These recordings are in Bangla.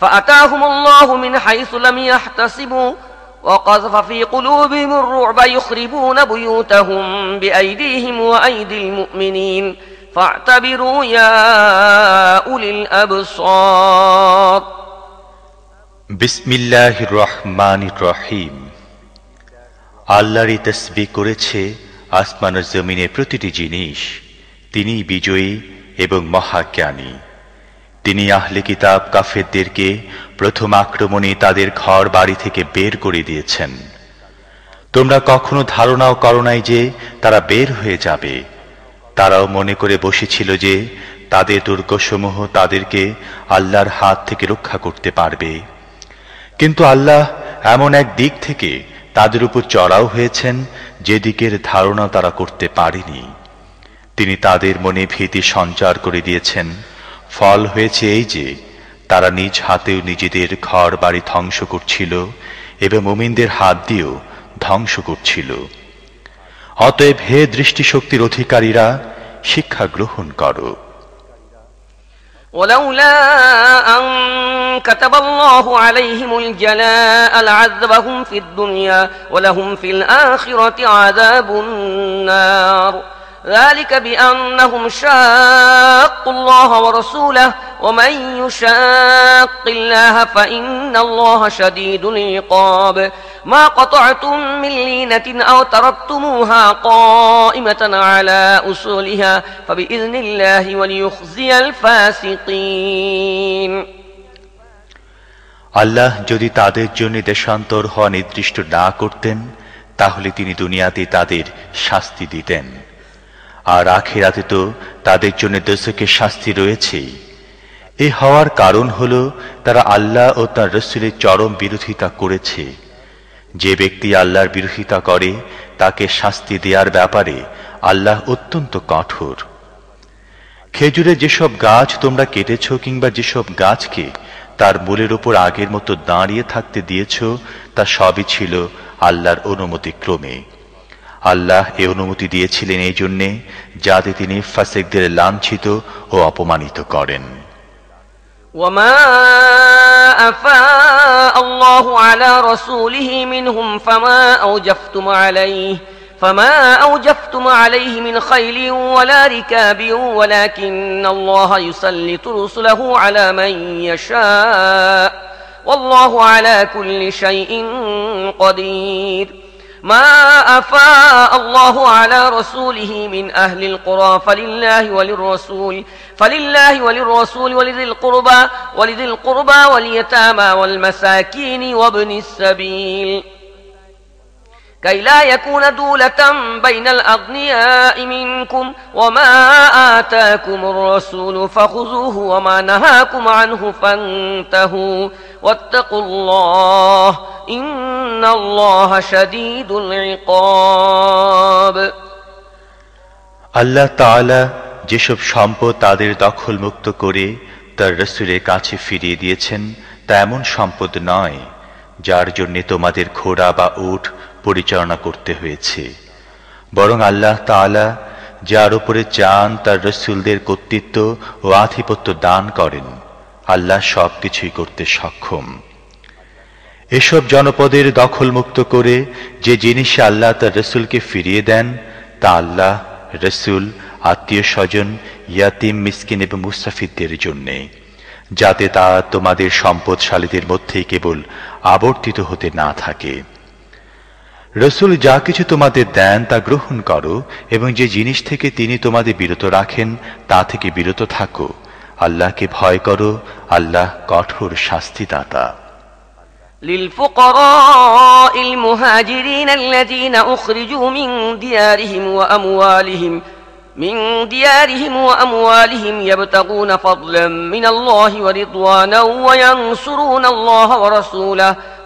فأتاهم الله من حيث لم يحتسبوا وقذف في قلوبهم الرعب يخربون بيوتهم بأيديهم وأيدي المؤمنين فاعتبروا يا أولي الأبصار বিসমিল্লাহ রহমান রহিম আল্লাহরই তসবি করেছে আসমান ও জমিনের প্রতিটি জিনিস তিনি বিজয়ী এবং মহাজ্ঞানী তিনি আহলে কিতাব কাফেরদেরকে প্রথম আক্রমণে তাদের ঘর বাড়ি থেকে বের করে দিয়েছেন। তোমরা কখনো ধারণাও করো নাই যে তারা বের হয়ে যাবে। তারাও মনে করে বসেছিল যে তাদের দুর্গসমূহ তাদেরকে আল্লাহর হাত থেকে রক্ষা করতে পারবে। কিন্তু আল্লাহ এমন এক দিক থেকে তাদের উপর চড়াও হয়েছেন যে দিকের ধারণা তারা করতে পারেনি। তিনি তাদের মনে ভীতি সঞ্চার করে দিয়েছেন। ফল হয়েছে এই যে তারা নিজ হাতেও নিজেদের ঘর বাড়ি ধ্বংস করছিল এবং মুমিনদের হাত দিয়েও ধ্বংস করছিল অতএব হে দৃষ্টিশক্তির অধিকারীরা শিক্ষা গ্রহণ করো ولولا أن كتب الله عليهم الجلاء لعذبهم في الدنيا ولهم في الآخرة عذاب النار ذلك بأنهم شاقوا الله ورسوله ومن يشاق الله فإن الله شديد العقاب ما قطعتم من لينة أو تركتموها قائمة على أصولها فبإذن الله وليخزي الفاسقين আল্লাহ যদি তাদের জন্য দেশান্তর হওয়া নির্দিষ্ট না করতেন তাহলে তিনি দুনিয়াতে তাদের শাস্তি দিতেন আর আখেরাতে তো তাদের জন্য দোষকের শাস্তি রয়েছেই এ হওয়ার কারণ হল তারা আল্লাহ ও তার রসুলের চরম বিরোধিতা করেছে। যে ব্যক্তি আল্লাহর বিরোধিতা করে, তাকে শাস্তি দেওয়ার ব্যাপারে আল্লাহ অত্যন্ত কঠোর। খেজুরে যেসব গাছ তোমরা কেটেছ কিংবা যেসব গাছকে তার মূলের ওপর আগের মতো দাঁড়িয়ে থাকতে দিয়েছ, তা সবই ছিল আল্লাহর অনুমতি ক্রমে আল্লাহ এ অনুমতি দিয়েছিলেন এই জন্যে যাতে তিনি ফাসেকদের লাঞ্ছিত ও অপমানিত করেন وما أفاء الله على رسوله منهم فما أوجفتم عليه فما أوجفتم عليه من خيل ولا ركاب ولكن الله يسلط رسله على من يشاء والله على كل شيء قدير ما أفاء الله على رسوله من أهل القرى فلله وللرسول فلله وللرسول ولذي القربى ولذي القربى واليتامى والمساكين وابن السبيل. كي لا يكون دولة بين الأغنياء منكم وما آتاكم الرسول فخذوه وما نهاكم عنه فانتهوا واتقوا الله إن الله شديد العقاب আল্লাহ তাআলা যেসব সম্পদ তাদের দখলমুক্ত করে তার রসুলের কাছে ফিরিয়ে দিয়েছেন তা এমন সম্পদ নয় যার জন্য তোমাদের ঘোড়া বা উট পরিচালনা করতে হয়েছে। বরং আল্লাহ তাআলা যার উপরে চান, তার রসুলদের কর্তৃত্ব ও আধিপত্য দান করেন। আল্লাহ সব কিছুই করতে সক্ষম। এসব জনপদের দখলমুক্ত করে যে জিনিসে আল্লাহ তার রসুলকে ফিরিয়ে দেন, তা আল্লাহ, রসুল, আত্মীয় স্বজন, ইয়াতিম, মিসকিন এবং মুস্তাফিদদের জন্যে, যাতে তা তোমাদের সম্পদশালীদের মধ্যেই কেবল আবর্তিত হতে না থাকে। রসুল যা কিছু তোমাদের দেন তা গ্রহণ করো এবং যে জিনিস থেকে তিনি তোমাদের বিরত রাখেন তা থেকে বিরত থাকো আল্লাহকে ভয় করো আল্লাহ কঠোর শাস্তিদাতা للفقراء المهاجرين الذين أخرجوا من ديارهم وأموالهم من ديارهم وأموالهم يبتغون فضلا من الله ورضوانا وينصرون الله ورسوله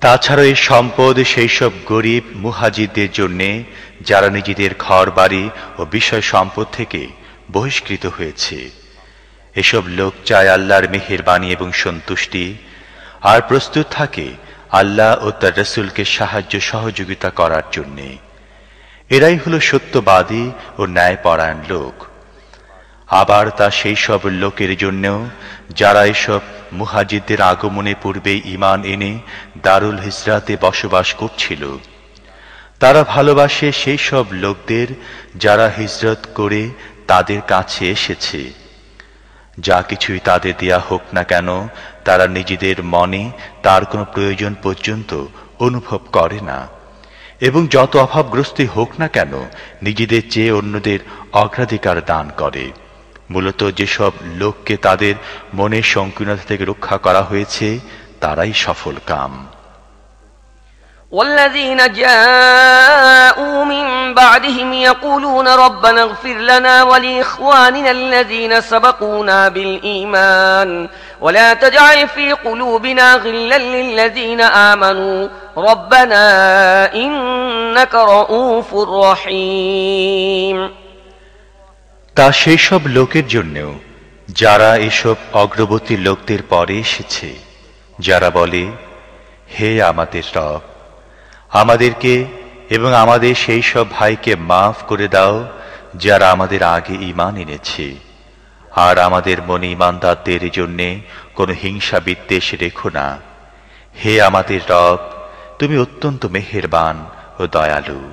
তাছাড়া এই সম্পদ সেই সব গরিব মুহাজিদদের জন্যে যারা নিজেদের ঘর বাড়ি ও বিষয় সম্পদ থেকে বহিষ্কৃত হয়েছে। এসব লোক চায় আল্লাহর মেহেরবাণী এবং সন্তুষ্টি। আর প্রস্তুত থাকে আল্লাহ ও তার রসুলকে সাহায্য সহযোগিতা করার জন্যে। এরাই হলো সত্যবাদী ও ন্যায়পরায়ণ লোক। আবার তা সেই সব লোকের জন্যও, যারা এসব মুহাজিদদের আগমনে পূর্বে ইমান এনে দারুল হিজরাতে বসবাস করছিল। তারা ভালোবাসে সেই সব লোকদের যারা হিজরত করে তাদের কাছে এসেছে। যা কিছুই তাদের দেয়া হোক না কেন, তারা নিজেদের মনে তার কোনো প্রয়োজন পর্যন্ত অনুভব করে না। এবং যত অভাবগ্রস্তই হোক না কেন, নিজেদের চেয়ে অন্যদের অগ্রাধিকার দান করে। মূলত যেসব লোককে তাদের মনের সংকীর্ণতা থেকে রক্ষা করা হয়েছে তারাই সফল কাম والذين جاءوا من بعدهم يقولون ربنا اغفر لنا ولإخواننا الذين سبقونا بالإيمان ولا تجعل في قلوبنا غلا للذين آمنوا ربنا إنك رؤوف رحيم তা সেই সব লোকের জন্যেও, যারা এসব অগ্রবর্তী লোকদের পরে এসেছে, যারা বলে, হে আমাদের রব, আমাদেরকে এবং আমাদের সেই সব ভাইকে মাফ করে দাও, যারা আমাদের আগে ইমান এনেছে। আর আমাদের মনে ইমানদারদের জন্যে কোনো হিংসা বিদ্বেষ রেখো না। হে আমাদের রব, তুমি অত্যন্ত মেহেরবান ও দয়ালু।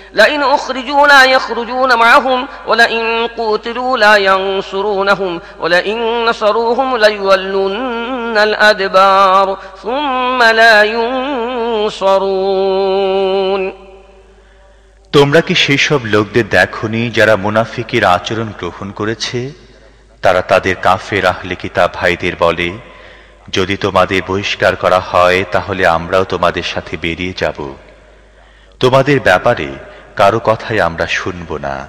لئن أخرجوا لا يخرجون معهم ولئن قوتلوا لا ينصرونهم ولئن نصروهم ليولن الأدبار ثم لا ينصرون তোমরা কি সেই সব লোকদের দেখনি যারা মুনাফিকের আচরণ গ্রহণ করেছে তারা তাদের কাফের আহলে কিতাব ভাইদের বলে যদি তোমাদের বহিষ্কার করা হয় তাহলে আমরাও তোমাদের সাথে বেরিয়ে যাব তোমাদের ব্যাপারে কারও কথাই আমরা শুনব না।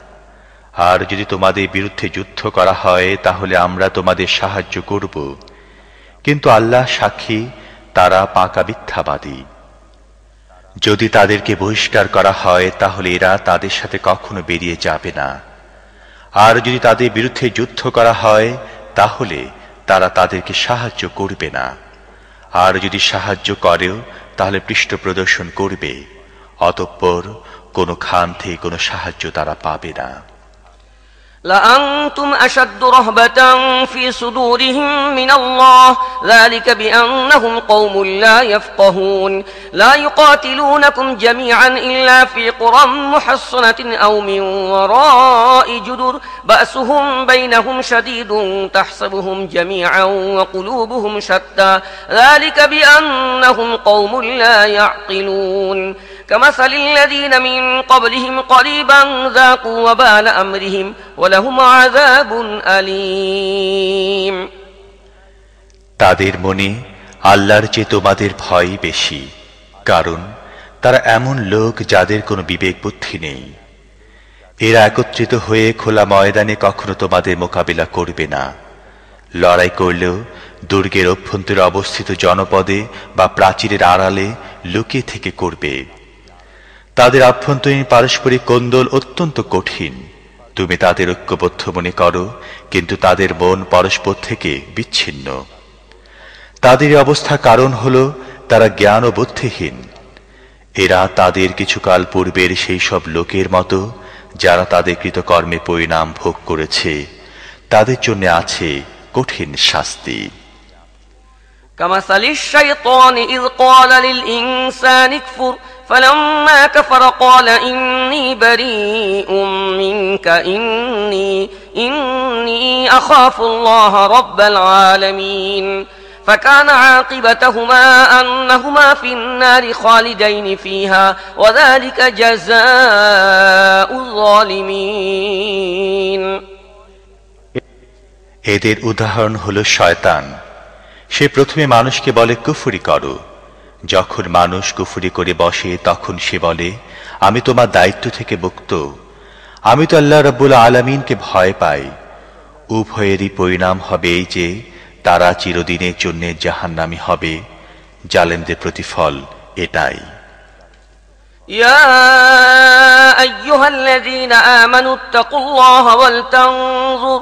আর যদি তোমাদের বিরুদ্ধে যুদ্ধ করা হয়, তাহলে আমরা তোমাদের সাহায্য করব। কিন্তু আল্লাহ সাক্ষী, তারা পাকা মিথ্যাবাদী। যদি তাদেরকে বহিষ্কার করা হয়, তাহলে এরা তাদের সাথে কখনো বেরিয়ে যাবে না। আর যদি তাদের বিরুদ্ধে যুদ্ধ করা হয়, তাহলে তারা তাদেরকে সাহায্য করবে না। আর যদি সাহায্য করেও, তাহলে পৃষ্ঠ প্রদর্শন করবে। অতঃপর কোনো খান থেকে কোনো সাহায্য তারা পাবে না لأنتم أشد رهبة في صدورهم من الله ذلك بأنهم قوم لا يفقهون لا يقاتلونكم جميعا إلا في قرى محصنة أو من وراء جدر بأسهم بينهم شديد تحسبهم جميعا وقلوبهم شتى ذلك بأنهم قوم لا يعقلون كمثل الذين من قبلهم قريبا ذاقوا وبال أمرهم ولهم عذاب أليم তাদের মনে আল্লাহর চেয়ে তোমাদের ভয় বেশি কারণ তারা এমন লোক যাদের কোনো বিবেক বুদ্ধি নেই এরা একত্রিত হয়ে খোলা ময়দানে কখনো তোমাদের মোকাবিলা করবে না লড়াই করলেও দুর্গের অভ্যন্তরে অবস্থিত জনপদে বা প্রাচীরের আড়ালে লুকিয়ে থেকে করবে তাদের আভ্যন্তরীণ পারস্পরিক কোন্দল অত্যন্ত কঠিন তুমি তাদের ঐক্যবদ্ধ মনে করো কিন্তু তাদের মন পরস্পর থেকে বিচ্ছিন্ন তাদের অবস্থা কারণ হল তারা জ্ঞান ও বুদ্ধিহীন এরা তাদের কিছুকাল পূর্বের সেই সব লোকের মতো যারা তাদের কৃতকর্মে পরিণাম ভোগ করেছে তাদের জন্য আছে কঠিন শাস্তি كمثل الشيطان إذ قال للإنسان اكفر فلما كفر قال إني بريء منك إني, إني أخاف الله رب العالمين فكان عاقبتهما أنهما في النار خالدين فيها وذلك جزاء الظالمين এদের উদাহরণ হল শয়তান সে প্রথমে মানুষকে বলে কুফুরি করো যখন মানুষ কুফুরি করে বসে তখন সে বলে আমি তোমার দায়িত্ব থেকে মুক্ত আমি তো আল্লাহ রব্বুল আলমিনকে ভয় পাই উভয়েরই পরিণাম হবে এই যে তারা চিরদিনের জন্য জাহান্নামি হবে জালেমদের প্রতিফল এটাই يا أيها الذين آمنوا اتقوا الله ولتنظر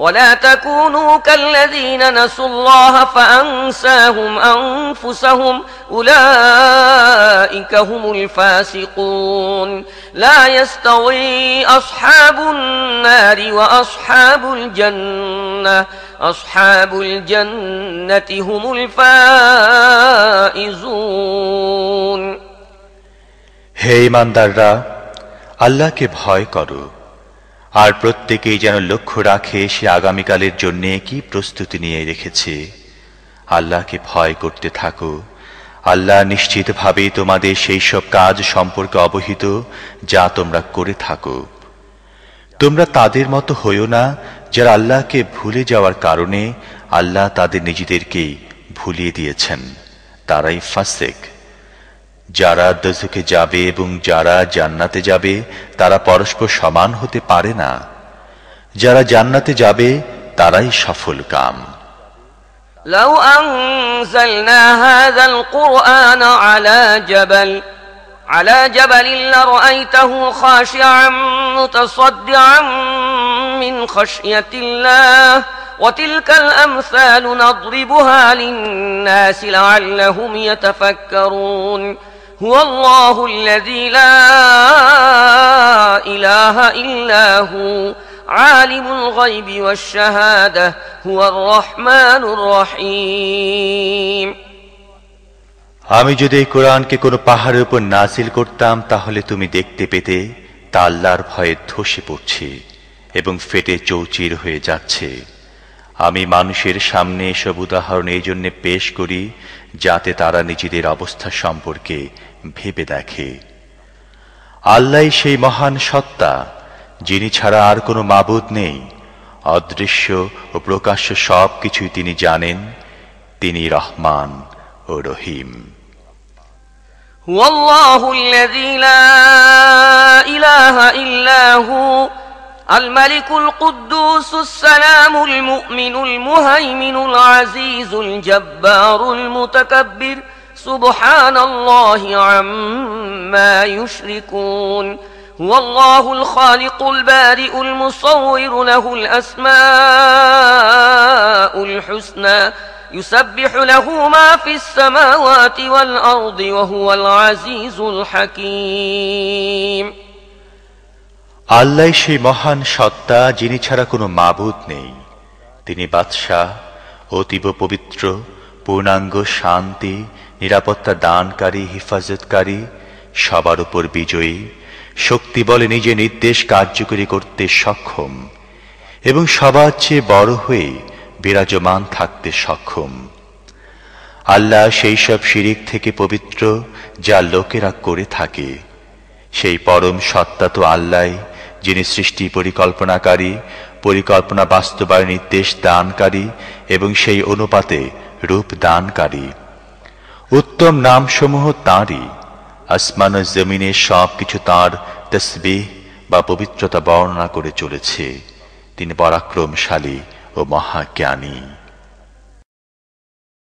ولا تكونوا كالذين نسوا الله فأنساهم أنفسهم أولئك هم الفاسقون لا يستوي أصحاب النار وأصحاب الجنة أصحاب الجنة هم الفائزون هي من درا الله کے بھائے کرو আর প্রত্যেকেই যেন লক্ষ্য রাখে সে আগামীকালের জন্য কি প্রস্তুতি নিয়ে রেখেছে। আল্লাহকে ভয় করতে থাকো। আল্লাহ নিশ্চিতভাবে তোমাদের সেই সব কাজ সম্পর্কে অবহিত যা তোমরা করে থাকো। তোমরা তাদের মতো হইও না যারা আল্লাহকে ভুলে যাওয়ার কারণে আল্লাহ তাদের নিজেদেরকেই ভুলিয়ে দিয়েছেন। তারাই ফাসেক। যারা দোজখে যাবে এবং যারা জান্নাতে যাবে তারা পরস্পর সমান হতে পারে না যারা জান্নাতে যাবে তারাই সফল কাম لو أنزلنا هذا القرآن على جبل على جبل لرأيته خاشعا متصدعا من خشية الله وتلك الأمثال نضربها للناس لعلهم يتفكرون هو الله الذي لا إله إلا هو عالم الغيب والشهادة هو الرحمن الرحيم আমি যদি এই কোরআনকে কোনো পাহাড়ের উপর নাসিল করতাম তাহলে তুমি দেখতে পেতে তা আল্লাহর ভয়ে ধসে পড়ছে এবং ফেটে চৌচির হয়ে যাচ্ছে আমি মানুষের সামনে এসব উদাহরণ এই জন্য পেশ করি যাতে তারা নিজেদের অবস্থা সম্পর্কে ভেবে দেখে আল্লাহ সেই মহান সত্তা যিনি ছাড়া আর কোনো মাবুদ নেই অদৃশ্য ও প্রকাশ্য সব কিছুই তিনি জানেন তিনি রহমান ও রহিম هو الله الذي لا إله إلا هو الملك القدوس السلام المؤمن المهيمن العزيز الجبار المتكبر سبحان الله عما يشركون هو الله الخالق البارئ المصور له الأسماء الحسنى يسبح له ما في السماوات والأرض وهو العزيز الحكيم আল্লাহ সেই মহান সত্তা যিনি ছাড়া কোনো মাবুদ নেই তিনি বাদশাহ অতীব পবিত্র পূর্ণাঙ্গ শান্তি নিরাপত্তা দানকারী, হেফাজতকারী, সবার উপর বিজয়ী, শক্তি বলে নিজে নির্দেশ কার্যকরী করতে সক্ষম এবং সবার চেয়ে বড় হয়ে বিরাজমান থাকতে সক্ষম। আল্লাহ সেই সব শিরিক থেকে পবিত্র যা লোকেরা করে থাকে। সেই পরম সত্তা তো আল্লাহ, যিনি সৃষ্টি পরিকল্পনাকারী, পরিকল্পনা বাস্তবায়ন নির্দেশ দানকারী এবং সেই অনুপাতে রূপ দানকারী। উত্তম নামসমূহ তাঁরই। আসমান জমিনে সব কিছু তাঁর তসবিহ বা পবিত্রতা বর্ণনা করে চলেছে। তিনি পরাক্রমশালী ও মহাজ্ঞানী।